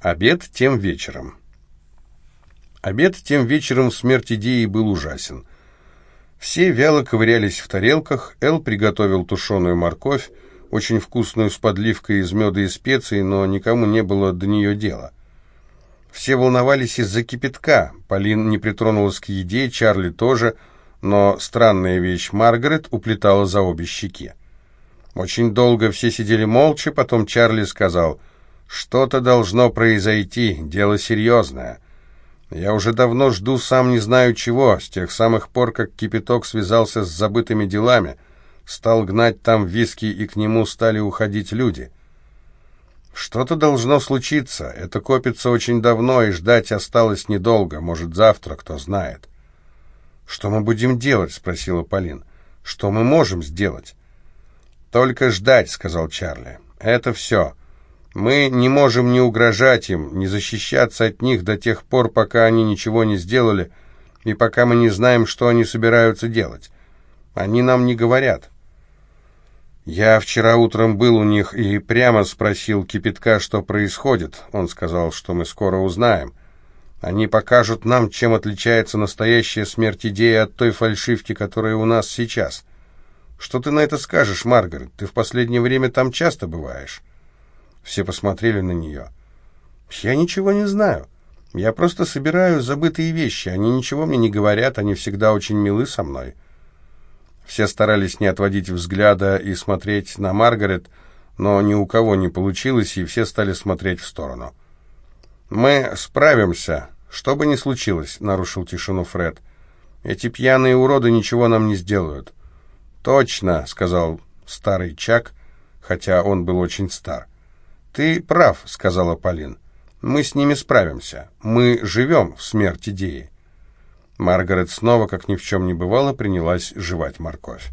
Обед тем вечером. Обед тем вечером в смерть идеи был ужасен. Все вяло ковырялись в тарелках, Эл приготовил тушеную морковь, очень вкусную с подливкой из меда и специй, но никому не было до нее дела. Все волновались из-за кипятка, Полин не притронулась к еде, Чарли тоже, но странная вещь Маргарет уплетала за обе щеки. Очень долго все сидели молча, потом Чарли сказал — что-то должно произойти, дело серьезное. Я уже давно жду сам не знаю чего, с тех самых пор, как кипяток связался с забытыми делами, стал гнать там виски, и к нему стали уходить люди. Что-то должно случиться, это копится очень давно, и ждать осталось недолго, может, завтра, кто знает. «Что мы будем делать?» — спросила Полин. «Что мы можем сделать?» «Только ждать», — сказал Чарли. «Это все. Мы не можем не угрожать им, не защищаться от них до тех пор, пока они ничего не сделали, и пока мы не знаем, что они собираются делать. Они нам не говорят. Я вчера утром был у них и прямо спросил Кипятка, что происходит. Он сказал, что мы скоро узнаем. Они покажут нам, чем отличается настоящая смерть идеи от той фальшивки, которая у нас сейчас. Что ты на это скажешь, Маргарет? Ты в последнее время там часто бываешь?» Все посмотрели на нее. «Я ничего не знаю. Я просто собираю забытые вещи. Они ничего мне не говорят, они всегда очень милы со мной». Все старались не отводить взгляда и смотреть на Маргарет, но ни у кого не получилось, и все стали смотреть в сторону. «Мы справимся, что бы ни случилось», — нарушил тишину Фред. «Эти пьяные уроды ничего нам не сделают». «Точно», — сказал старый Чак, хотя он был очень стар. «Ты прав», — сказала Полин. «Мы с ними справимся. Мы живем в смерть идеи». Маргарет снова, как ни в чем не бывало, принялась жевать морковь.